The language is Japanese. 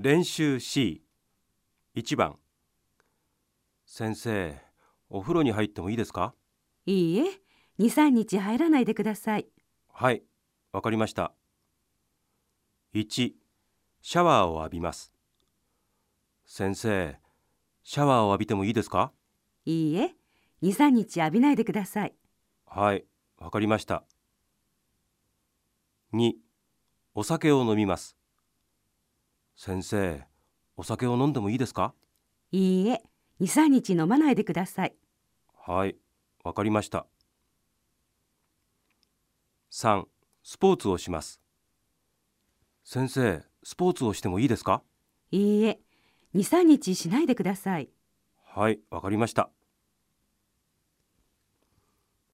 練習 C1 番。先生お風呂に入ってもいいですか？いいえ、2、3日入らないでください。はいわかりました。1シャワーを浴びます。先生シャワーを浴びてもいいですか？いいえ、2、3日浴びないでください。はいわかりました。2お酒を飲みます先生お酒を飲んでもいいですか？いいえ、2、3日飲まないでください。はいわかりました。3スポーツをします。先生スポーツをしてもいいですか？いいえ、2、3日しないでください。はいわかりました